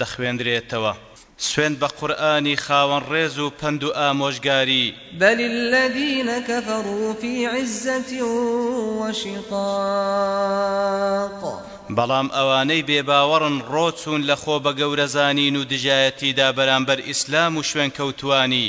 دەخوێندرێتەوە سوێند بە قورئانی خاوەن ڕێز و پەند و ئامۆژگاری. بل الذین کفروا فی عزت و شقاق. بەڵام ئەوانەی بێ باوەڕن ڕۆچوون لە خۆ بەگەورەزانین و دژایەتیدا بەرامبەر ئیسلام و شوێنکەوتووانی.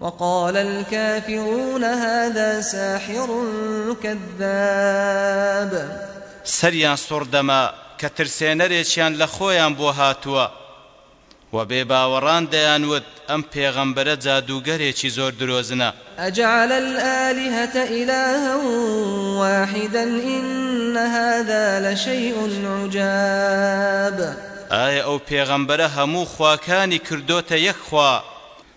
وقال الکافرون هذا ساحر کذاب. سەریان سوڕ دەما کە ترسێنەرێکیان لە خۆیان بۆ هاتووە، وە بێباوەڕان دەیان وت ئەم پێغەمبەرە جادووگەرێکی زۆر درۆزنە. اجعل الالهة الها واحدا ان هذا لشیء عجاب. ئایا ئەو پێغەمبەرە هەموو خواکانی کردۆتە یەک خوا،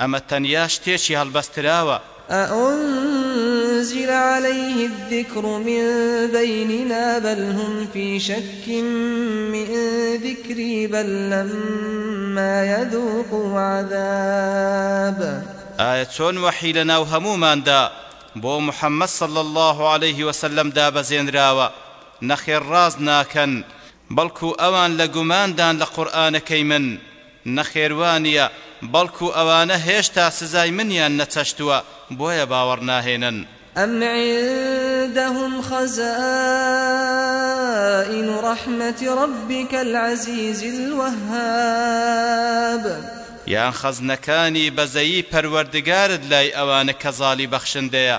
ئەمە تەنیا شتێکی هەڵبەستراوە. ئەئونزیلە عەلەیه الذیکر من بەینینا بەل هوم فی شەک من ذیکری بەل لەما یەذوقو عەذاب. ئایا چۆن وەحی لەناو هەمووماندا بۆ محمد صلی اللە علیه وسلم دابەزێنراوە، نەخێر ڕاست ناکەن، بەڵکو ئەوان لە گوماندان لە قورئانەکەی من، نەخێر وا نیە، بەڵکو ئەوانە هێشتا سزای منیان نەچەشتووە، بۆیە باوەڕ ناهێنن. ئەم عندهم خزائن رحمەت ربک العزیز الوهاب. یان خەزنەکانی بەزەیی پەروەردگارت لای ئەوانە کە زاڵی بەخشندەیە،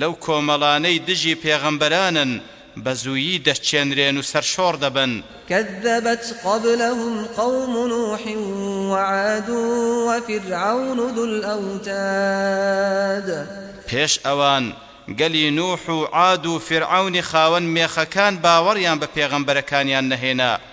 لەو کۆمەڵانەی دژی پێغەمبەرانن بەزوویی دەچێنرێن و سەرشۆڕ دەبن. کذبت قبلهم قوم نوح وعاد وفرعون ذو الاوتاد. پێش ئەوان گەلی نوح و عاد و فیرعەونی خاوەن مێخەکان باوەڕیان بە پێغەمبەرەکانیان نەهێنا.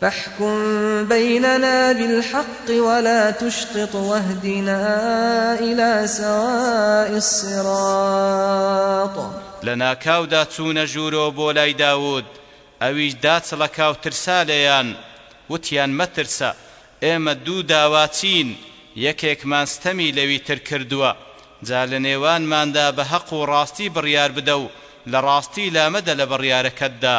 فاحکم بیننا بالحق ولا تشطط واهدنا الی سواء الصراط. لەناکاودا چوونە ژوورەوە بۆ لای داود، ئەویش داچڵەکاو ترسا لێیان، وتیان مەترسە، ئێمە دوو داواچیین، یەکێکمان ستەمی لەوی تر کردووە، جا لەنێوانماندا بە هەق و ڕاستی بڕیار بدە و لە ڕاستی لامەدە لە بڕیارەکەتدا.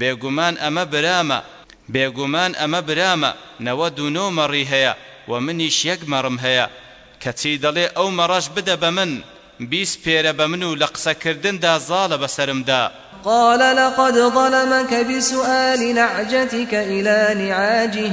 بێگومان ئەمە برامە. بێگومان ئەمە برامە، نەوەد و نۆ مەڕی هەیە و منیش یەک مەڕم هەیە. کەچی دەڵێ ئەو مەڕەش بدە بە من، بیست پێرە بە من و لە قسەکردندا زاڵە بە سەرمدا. قال لقد ظلمک بسوال نعجتک الی نعاجه.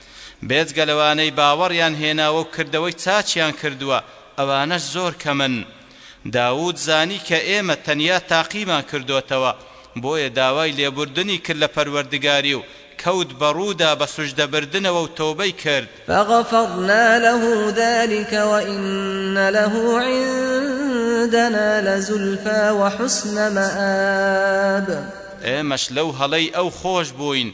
بێجگە لەوانەی باوەڕیان هێناوە و کردەوەی چاکیان کردووە ئەوانەش زۆر کەمن. داوود زانی کە ئێمە تەنیا تاقیمان کردۆتەوە، بۆیە داوای لێبوردنی کرد لە پەروەردگاری و کەوت بەڕوودا بە سوجدە بردنەوە و تۆبەی کرد. فغفرنا له ذلک وان له عندنا لزلفی وحسن مآب. ئێمەش لەو هەڵەی ئەو خۆش بووین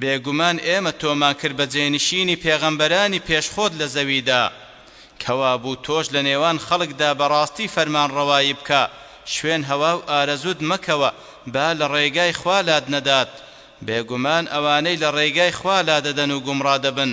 بێگومان ئێمە تۆمان کرد بە جێنشینی پێغەمبەرانی پێش خۆت لە زەویدا، کەوابوو تۆش لە نێوان خەڵکدا بە ڕاستی فەرمانڕەوایی بکە، شوێن هەوا و ئارەزووت مەکەوە با لە ڕێگای خوا لات نەدات، بێگومان ئەوانەی لە ڕێگای خوا لادەدەن و گومڕا دەبن،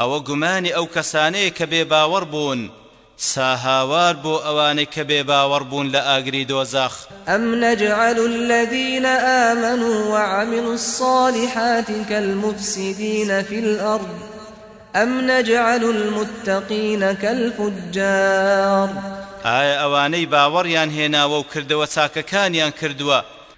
ئەوە گومانی ئەو کەسانەیە کە بێ باوەڕ بوون، سا هاوار بۆ ئەوانەی کە بێ باوەڕ بوون لە ئاگری دۆزەخ. أم نجعل الذین آمنوا وعملوا الصالحات کالمفسدین فی الأرض أم نجعل المتقین کالفجار. ئایا ئەوانەی باوەڕیان هێناوە و کردەوە چاکەکانیان کردووە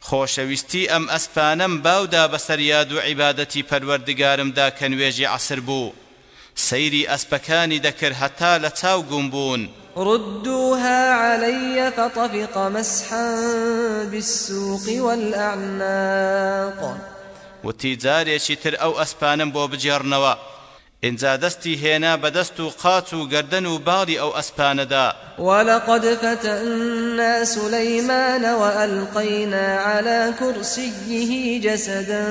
خۆشەویستی ئەم ئەسپانەم باودا بەسەر یاد و عیبادەتی پەروەردگارمدا کە نوێژی عەسر بوو سەیری ئەسپەکانی دەکرد هەتا لە چاو گوم بوون. ردوها علی فطفق مسحا بالسوق والاعناق. وتی جارێکی تر ئەو ئەسپانەم بۆ بگێڕنەوە ئینجا دەستی هێنا بە دەست و قاچ و گەردەن و باڵی ئەو ئەسپانەدا. ولقد فتنا سلیمان وألقینا علی کرسیه جسدا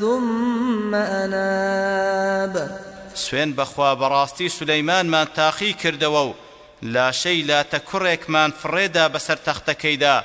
ثم أناب. سوێن بەخوا بەڕاستی سولەیمانمان تاقی کردەوە و لاشەی لاتە کوڕێکمان فڕێدا بەسەر تەختەکەیدا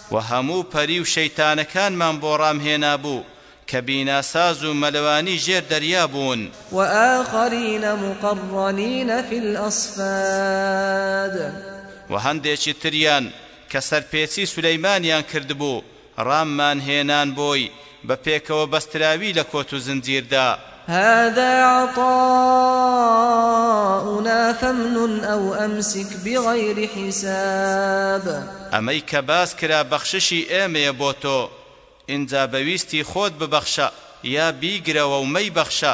وە هەموو پەری و شەیتانەکانمان بۆ ڕام هێنابوو کە بیناساز و مەلەوانی ژێر دەریا بوون. وآخرین مقرنین فی الاصفاد. وە هەندێکی تریان کە سەرپێچی سولەیمانیان کردبوو ڕاممان هێنان بۆی بە پێکەوە بەستراوی لە کۆت و زنجیردا. هذا عطاؤنا فامنن او امسک بغیر حساب. ئەمەی کە باس کرا بەخششی ئێمەیە بۆ تۆ، ئینجا بە ویستی خۆت ببەخشە یا بیگرەوە و مەیبەخشە،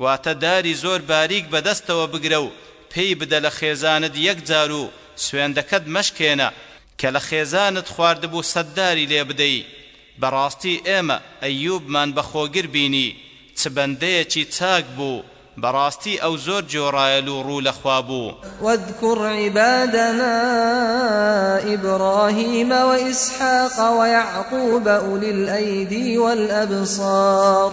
واتە داری زۆر باریک بە دەستەوە بگرە و پێی بدە لە خێزانت یەک جار و سوێندەکەت مەشکێنە کە لە خێزانت خواردبوو سەد داری لێ بدەی بەڕاستی ئێمە ئەیوبمان بە خۆگر بینی چ بەندەیەکی چاک بوو بەڕاستی ئەو زۆر جۆرایەل و ڕوو لە خوا بوو. واذکر عبادنا ابراهیم و اسحاق و یعقوب اولی الایدی والابصار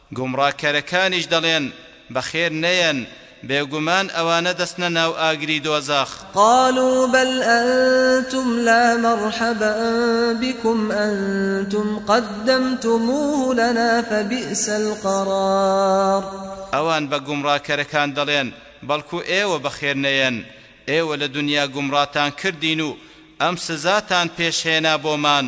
گومڕاکەرەکانیش دەڵێن، بەخێر نەیەن، بێگومان ئەوانە دەچنە ناو ئاگری دۆزەخ. قالوا بل انتم لا مرحبا بکم انتم قدمتموه لنا فبئس القرار. ئەوان بە گومڕاکەرەکان دەڵێن، بەڵکو ئێوە بەخێر نەیەن، ئێوە لە دونیا گومڕاتان کردین و ئەم سزاتان پێشهێنا بۆمان.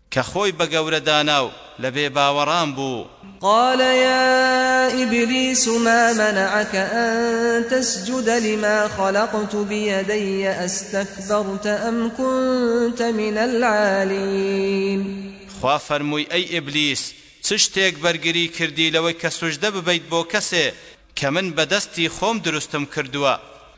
کە خۆی بە گەورە دانا و لە بێ باوەڕان بوو. قال یا ابلیس ما منعک ان تسجد لما خلقت بیدی استکبرت ام کنت من العالین. خوا فەرمووی ئەی ابلیس چ شتێک بەرگری کردی لەوەی کە سوجدە ببەیت بۆ کەسێ کە من بە دەستی خۆم دروستم کردووە؟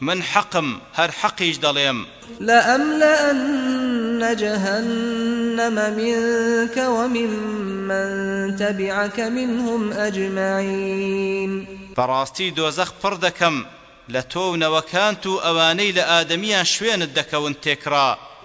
من حەقم هەر حەقیش دەڵێم. لاملئن جهنم منک ومن من تبعک منهم اجمعین. بەڕاستی دۆزەخ پڕ دەکەم لە تۆ و نەوەکانت و ئەوانەی لە ئادەمیان شوێنت دەکەون تێکڕا.